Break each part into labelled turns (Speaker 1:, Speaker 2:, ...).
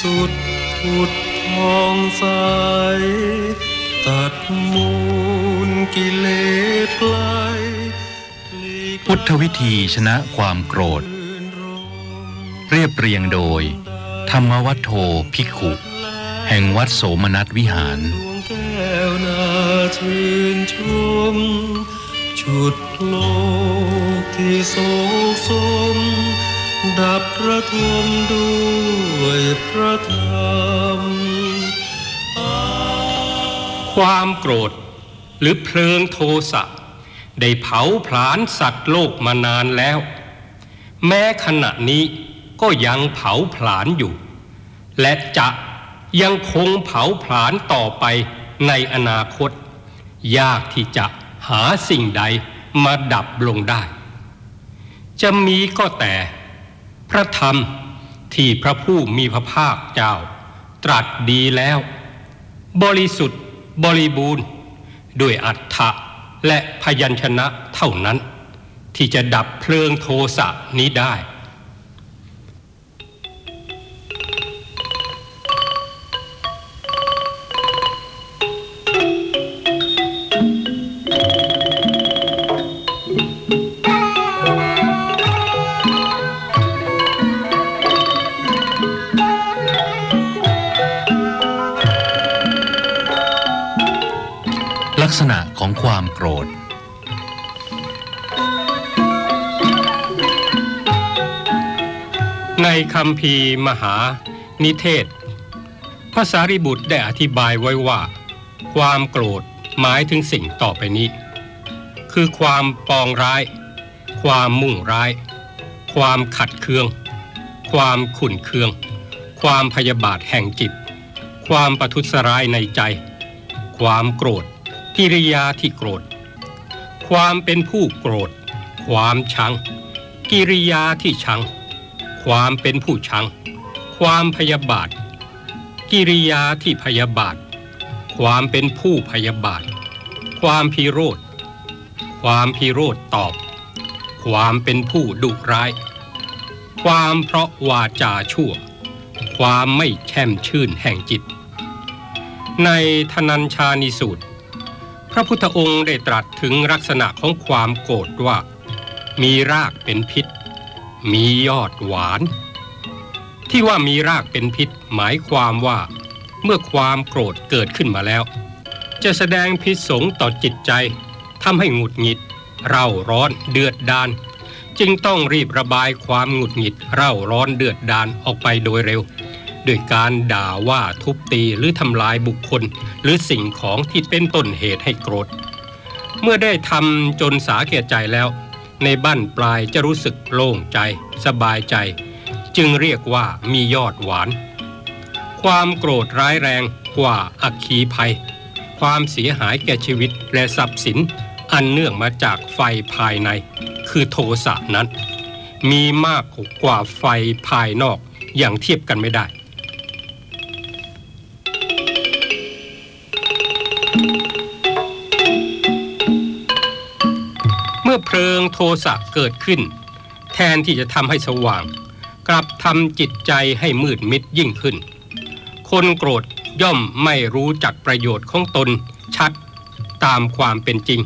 Speaker 1: สุทธิพุทธทองใส ตัดมูลกิเลสไกล
Speaker 2: พุทธวิธีชนะความโกรธ เรียบเรียงโดย ธรรมวัฒโธภิกขุ แห่งวัดโสมนัสวิหาร
Speaker 1: ดวงแก้วนาชื่นชมชุดโลกที่โศกสม ดับประทมด้วยพระธรรม
Speaker 3: ความโกรธหรือเพลิงโทสะได้เผาผลาญสัตว์โลกมานานแล้ว แม้ขณะนี้ก็ยังเผาผลาญอยู่ และจะยังคงเผาผลาญต่อไปในอนาคต ยากที่จะหาสิ่งใดมาดับลงได้ จะมีก็แต่ พระธรรมที่พระผู้มีพระภาคเจ้า ตรัสดีแล้ว บริสุทธิ์บริบูรณ์ ด้วยอัฏฐะและพยัญชนะเท่านั้น ที่จะดับเพลิงโทสะนี้ได้
Speaker 2: ลักษณะของความโกรธ
Speaker 3: ในคำพีมหานิเทศ พระสารีบุตรได้อธิบายไว้ว่า ความโกรธหมายถึงสิ่งต่อไปนี้ คือความปองร้าย ความมุ่งร้าย ความขัดเคือง ความขุ่นเคือง ความพยาบาทแห่งจิต ความประทุษร้ายในใจ ความโกรธ กิริยาที่โกรธ ความเป็นผู้โกรธ ความชัง กิริยาที่ชัง ความเป็นผู้ชัง ความพยาบาท กิริยาที่พยาบาท ความเป็นผู้พยาบาท ความพิโรธ ความพิโรธตอบ ความเป็นผู้ดุร้าย ความเพราะวาจาชั่ว ความไม่แช่มชื่นแห่งจิต ในธนัญชานิสูตร พระพุทธองค์ได้ตรัสถึงลักษณะของความโกรธว่า มีรากเป็นพิษ มียอดหวาน ที่ว่ามีรากเป็นพิษ หมายความว่า เมื่อความโกรธเกิดขึ้นมาแล้ว จะแสดงพิษสงต่อจิตใจทำให้หงุดหงิด เร่าร้อนเดือดดาน จึงต้องรีบระบายความหงุดหงิด เร่าร้อนเดือดดานออกไปโดยเร็ว ด้วยการด่าว่าทุบตีหรือทำลายบุคคล หรือสิ่งของที่เป็นต้นเหตุให้โกรธ เมื่อได้ทำจนสาแก่ใจแล้ว ในบั้นปลายจะรู้สึกโล่งใจ สบายใจ จึงเรียกว่ามียอดหวาน ความโกรธร้ายแรงกว่าอัคคีภัย ความเสียหายแก่ชีวิตและทรัพย์สิน อันเนื่องมาจากไฟภายใน คือโทสะนั้น มีมากกว่าไฟภายนอกอย่างเทียบกันไม่ได้ มื่อเพลิงโทสะเกิดขึ้น แทนที่จะทำให้สว่าง กลับทำจิตใจให้มืดมิดยิ่งขึ้น คนโกรธย่อมไม่รู้จักประโยชน์ของตนชัดตามความเป็นจริง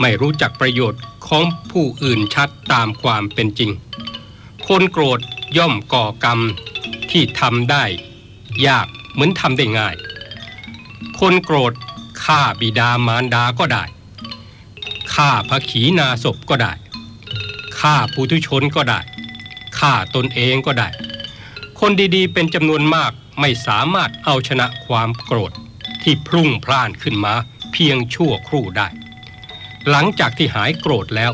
Speaker 3: ไม่รู้จักประโยชน์ของผู้อื่นชัดตามความเป็นจริง คนโกรธย่อมก่อกรรมที่ทำได้ ยากเหมือนทำได้ง่าย คนโกรธฆ่าบิดามารดาก็ได้ ฆ่าพระขีนาศพก็ได้ฆ่าปุถุชนก็ได้ฆ่าตนเองก็ได้ คนดีๆ เป็นจำนวนมากไม่สามารถเอาชนะความโกรธที่พรุ่งพล่านขึ้นมาเพียงชั่วครู่ได้ หลังจากที่หายโกรธแล้ว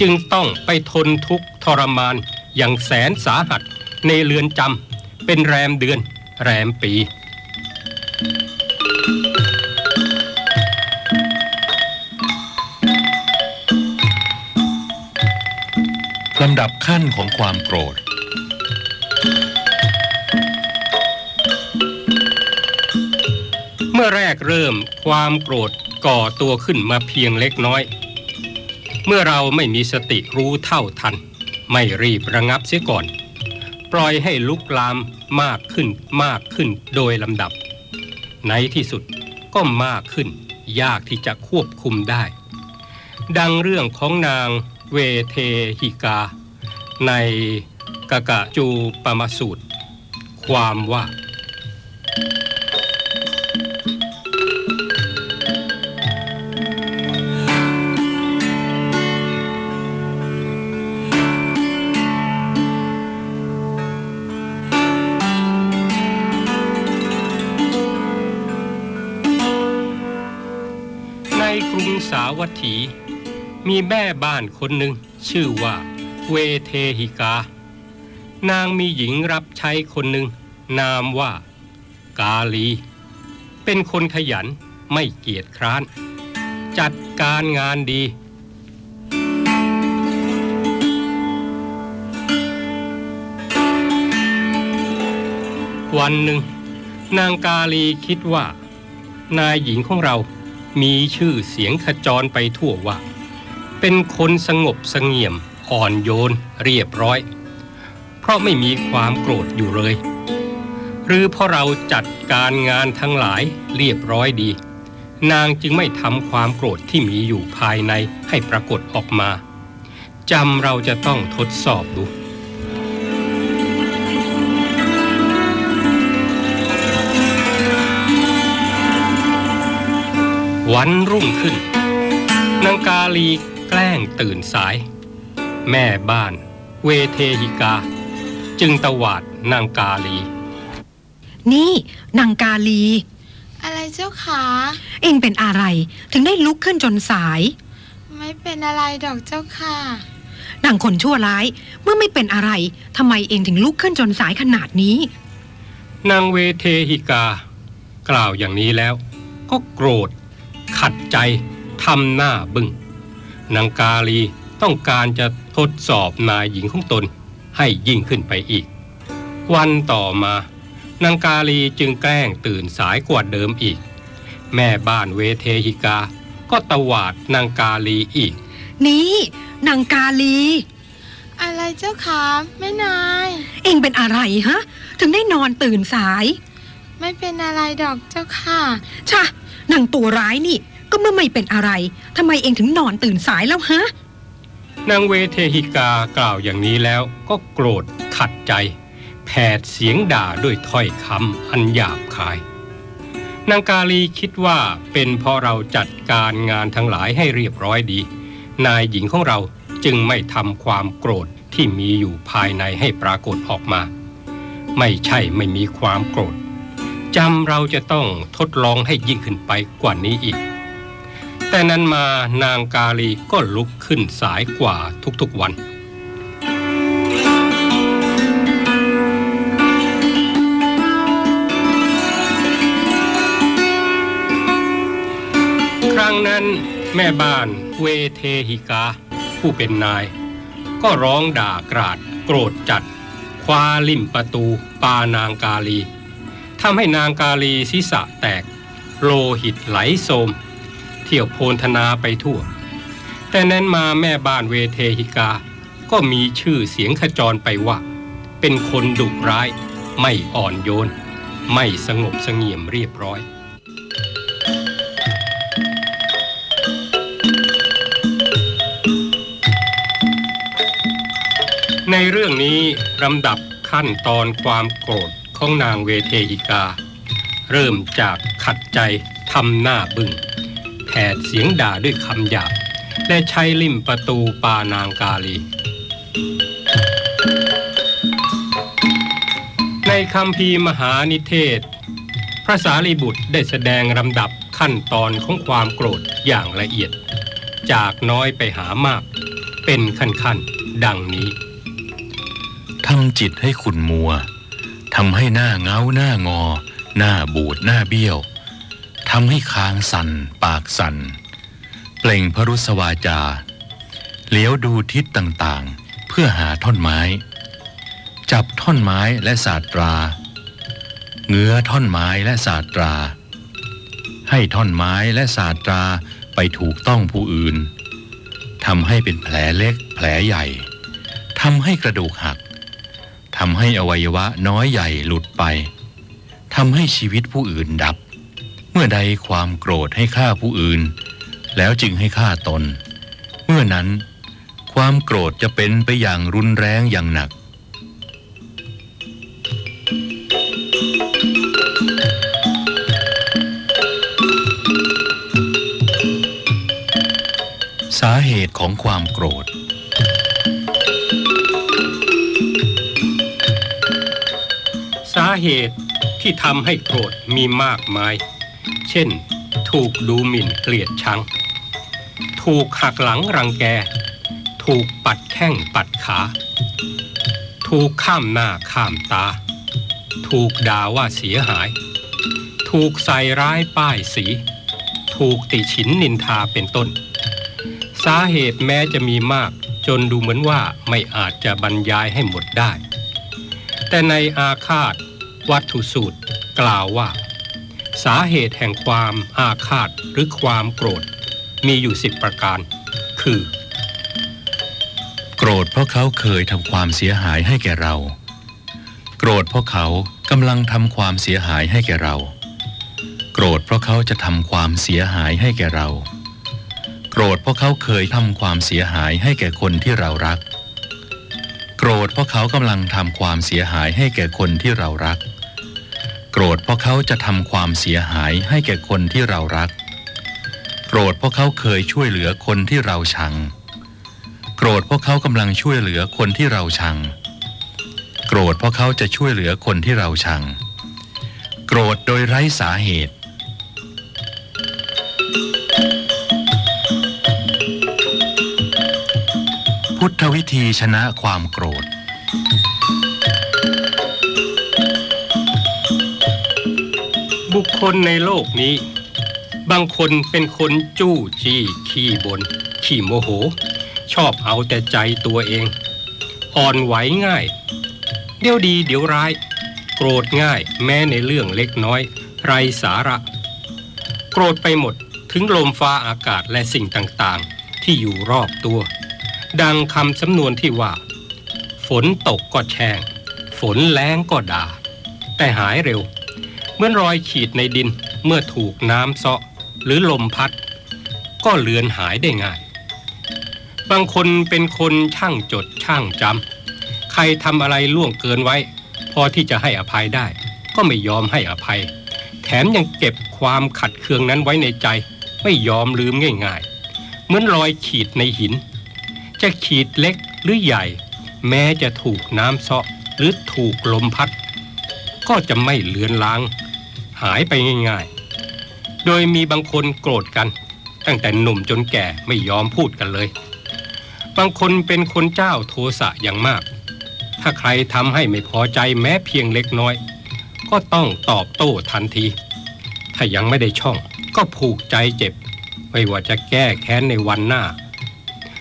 Speaker 3: จึงต้องไปทนทุกข์ทรมานอย่างแสนสาหัสในเรือนจำเป็นแรมเดือน แรมปีำ
Speaker 2: ดับขั้นของความโกรธ
Speaker 3: เมื่อแรกเริ่มความโกรธก่อตัวขึ้นมาเพียงเล็กน้อย เมื่อเราไม่มีสติรู้เท่าทัน ไม่รีบระงับเสียก่อน ปล่อยให้ลุกลามมากขึ้นมากขึ้นโดยลำดับ ในที่สุดก็มากขึ้น ยากที่จะควบคุมได้ ดังเรื่องของนางเวเทหิกา ในกะกะจูปมาสูตร ความว่า ในกรุงสาวัตถี มีแม่บ้านคนหนึ่งชื่อว่า เวเทหิกา นางมีหญิงรับใช้คนหนึ่ง นามว่า กาลี เป็นคนขยันไม่เกียจคร้าน จัดการงานดี วันหนึ่ง นางกาลีคิดว่า นายหญิงของเรามีชื่อเสียงขจรไปทั่วว่า เป็นคนสงบสงี่ยม อ่อนโยนเรียบร้อย เพราะไม่มีความโกรธอยู่เลย หรือเพราะเราจัดการงานทั้งหลายเรียบร้อยดี นางจึงไม่ทำความโกรธที่มีอยู่ภายในให้ปรากฏออกมาจำเราจะต้องทดสอบดูวันรุ่งขึ้นนางกาลีแกล้งตื่นสาย แม่บ้าน เวเทหิกา จึงตวาดนางกาลี
Speaker 4: นี่นางกาลี
Speaker 5: อะไรเจ้าขา
Speaker 4: เองเป็นอะไรถึงได้ลุกขึ้นจนสาย
Speaker 5: ไม่เป็นอะไรดอกเจ้าค่ะ
Speaker 4: นางคนชั่วร้ายเมื่อไม่เป็นอะไรทำไมเองถึงลุกขึ้นจนสายขนาดนี้
Speaker 3: นางเวเทหิกา กล่าวอย่างนี้แล้ว ก็โกรธ ขัดใจทำหน้าบึง้งนางกาลี ต้องการจะทดสอบนายหญิงของตนให้ยิ่งขึ้นไปอีก วันต่อมานางกาลีจึงแกล้งตื่นสายกว่าเดิมอีก แม่บ้านเวเทหิกา ก็ตวาดนางกาลีอีก
Speaker 4: นี่นางกาลี
Speaker 5: อะไรเจ้าขาแม่นาย
Speaker 4: เองเป็นอะไรฮะ ถึงได้นอนตื่นสาย
Speaker 5: ไม่เป็นอะไรดอกเจ้าค่ะ
Speaker 4: ชะนางตัวร้ายนี่ ก็เมื่อไม่เป็นอะไรทำไมเองถึงนอนตื่นสายแล้วฮะ
Speaker 3: นางเวเทหิกากล่าวอย่างนี้แล้วก็โกรธขัดใจ แผดเสียงด่าด้วยถ้อยคำอันหยาบคาย นางกาลีคิดว่าเป็นเพราะเราจัดการงานทั้งหลายให้เรียบร้อยดี นายหญิงของเราจึงไม่ทำความโกรธที่มีอยู่ภายในให้ปรากฏออกมา ไม่ใช่ไม่มีความโกรธจำเราจะต้องทดลองให้ยิ่งขึ้นไปกว่านี้อีก แต่นั้นมานางกาลีก็ลุกขึ้นสายกว่าทุกๆวัน ครั้งนั้นแม่บ้านเวเทหิกา ผู้เป็นนาย ก็ร้องด่ากราดโกรธจัด คว้าลิ่มประตูปานางกาลีทำให้นางกาลีศีรษะแตก โลหิตไหลโสม เที่ยวโพลธนาไปทั่ว แต่นั้นมาแม่บ้านเวเทหิกา ก็มีชื่อเสียงขจรไปว่า เป็นคนดุร้าย ไม่อ่อนโยน ไม่สงบเสงี่ยมเรียบร้อยในเรื่องนี้ลำดับขั้นตอนความโกรธของนางเวเทหิกา เริ่มจากขัดใจทำหน้าบึง้ง ดเสียงด่าด้วยคำหยาบและใช้ลิ่มประตูปานางกาลี ในคำพีมหานิเทศ พระสารีบุตรได้แสดงลำดับขั้นตอนของความโกรธอย่างละเอียด จากน้อยไปหามาก เป็นขั้นๆ ดังนี้
Speaker 2: ทำจิตให้ขุ่นมัวทำให้หน้าเงาหน้างอ หน้าบูดหน้าเบี้ยว ทำให้คางสัน่น ปากสัน่น เปล่งพรุสวาจาเลี้ยวดูทิศต่างๆ เพื่อหาท่อนไม้ จับท่อนไม้และศาสตรา เงื้อท่อนไม้และศาสตรา ให้ท่อนไม้และศาสตราไปถูกต้องผู้อื่นทำให้เป็นแผลเล็กแผลใหญ่ทำให้กระดูกหักทำให้อวัยวะน้อยใหญ่หลุดไปทำให้ชีวิตผู้อื่นดับ มื่อใดความโกรธให้ฆ่าผู้อื่น แล้วจึงให้ฆ่าตน เมื่อนั้น ความโกรธจะเป็นไปอย่างรุนแรงอย่างหนัก สาเหตุของความโกรธ
Speaker 3: สาเหตุที่ทำให้โกรธมีมากมาย เช่น ถูกดูหมิ่นเกลียดชัง ถูกหักหลังรังแก ถูกปัดแข้งปัดขา ถูกข้ามหน้าข้ามตา ถูกด่าว่าเสียหาย ถูกใส่ร้ายป้ายสี ถูกติฉินนินทาเป็นต้น สาเหตุแม้จะมีมากจนดูเหมือนว่าไม่อาจจะบรรยายให้หมดได้ แต่ในอาคาตวัตถุสูตรกล่าวว่า สาเหตุแห่งความอาฆาตหรือความโกรธ มีอยู่สิบประการ คือ
Speaker 2: โกรธเพราะเขาเคยทำความเสียหายให้แก่เรา โกรธเพราะเขากำลังทำความเสียหายให้แก่เรา โกรธเพราะเขาจะทำความเสียหายให้แก่เรา โกรธเพราะเขาเคยทำความเสียหายให้แก่คนที่เรารัก โกรธเพราะเขากำลังทำความเสียหายให้แก่คนที่เรารักโก รธเพราะเขาจะทำความเสียหายให้แก่คนที่เรารัก โกรธเพราะเขาเคยช่วยเหลือคนที่เราชัง โกรธเพราะเขากำลังช่วยเหลือคนที่เราชัง โกรธเพราะเขาจะช่วยเหลือคนที่เราชัง โกรธโดยไร้สาเหตุพุทธวิธีชนะความโกรธ
Speaker 3: บุคคลในโลกนี้ บางคนเป็นคนจู้จี้ขี้บน ขี้โมโห ชอบเอาแต่ใจตัวเอง อ่อนไหวง่าย เดี๋ยวดีเดี๋ยวร้าย โกรธง่ายแม้ในเรื่องเล็กน้อย ไรสาระ โกรธไปหมดถึงลมฟ้าอากาศและสิ่งต่างๆ ที่อยู่รอบตัว ดังคำสำนวนที่ว่า ฝนตกก็แช่งฝนแล้งก็ด่า แต่หายเร็ว เหมือนรอยขีดในดินเมื่อถูกน้ำเซาะหรือลมพัด ก็เลือนหายได้ง่าย บางคนเป็นคนช่างจดช่างจำใครทำอะไรล่วงเกินไว้ พอที่จะให้อภัยได้ ก็ไม่ยอมให้อภัย แถมยังเก็บความขัดเคืองนั้นไว้ในใจ ไม่ยอมลืมง่ายๆ เหมือนรอยขีดในหิน จะขีดเล็กหรือใหญ่ แม้จะถูกน้ำเซาะหรือถูกลมพัดก็จะไม่เลือนลาง หายไปง่ายๆ โดยมีบางคนโกรธกัน ตั้งแต่หนุ่มจนแก่ไม่ยอมพูดกันเลย บางคนเป็นคนเจ้าโทสะอย่างมาก ถ้าใครทำให้ไม่พอใจแม้เพียงเล็กน้อย ก็ต้องตอบโต้ทันที ถ้ายังไม่ได้ช่องก็ผูกใจเจ็บ ไม่ว่าจะแก้แค้นในวันหน้า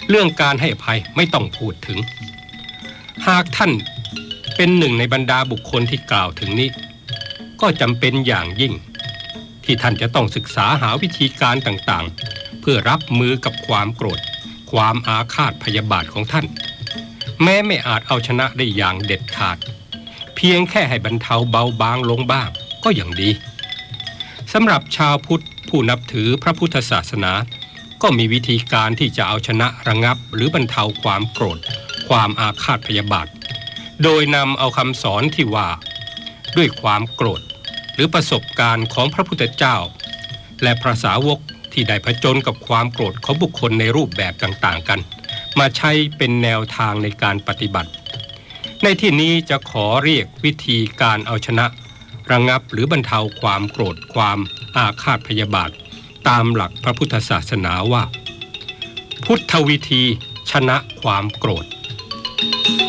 Speaker 3: เรื่องการให้อภัยไม่ต้องพูดถึง หากท่านเป็นหนึ่งในบรรดาบุคคลที่กล่าวถึงนี้ ก็จำเป็นอย่างยิ่ง ที่ท่านจะต้องศึกษาหาวิธีการต่างๆ เพื่อรับมือกับความโกรธ ความอาฆาตพยาบาทของท่าน แม้ไม่อาจเอาชนะได้อย่างเด็ดขาด เพียงแค่ให้บรรเทาเบาบางลงบ้างก็อย่างดีสำหรับชาวพุทธผู้นับถือพระพุทธศาสนา ก็มีวิธีการที่จะเอาชนะระงับหรือบรรเทาความโกรธ ความอาฆาตพยาบาท โดยนำเอาคำสอนที่ว่า ด้วยความโกรธ หรือประสบการณ์ของพระพุทธเจ้า และพระสาวกที่ได้ผจญกับความโกรธของบุคคลในรูปแบบต่างๆกัน มาใช้เป็นแนวทางในการปฏิบัติ ในที่นี้จะขอเรียกวิธีการเอาชนะ ระงับหรือบรรเทาความโกรธความอาฆาตพยาบาท ตามหลักพระพุทธศาสนาว่า พุทธวิธีชนะความโกรธ「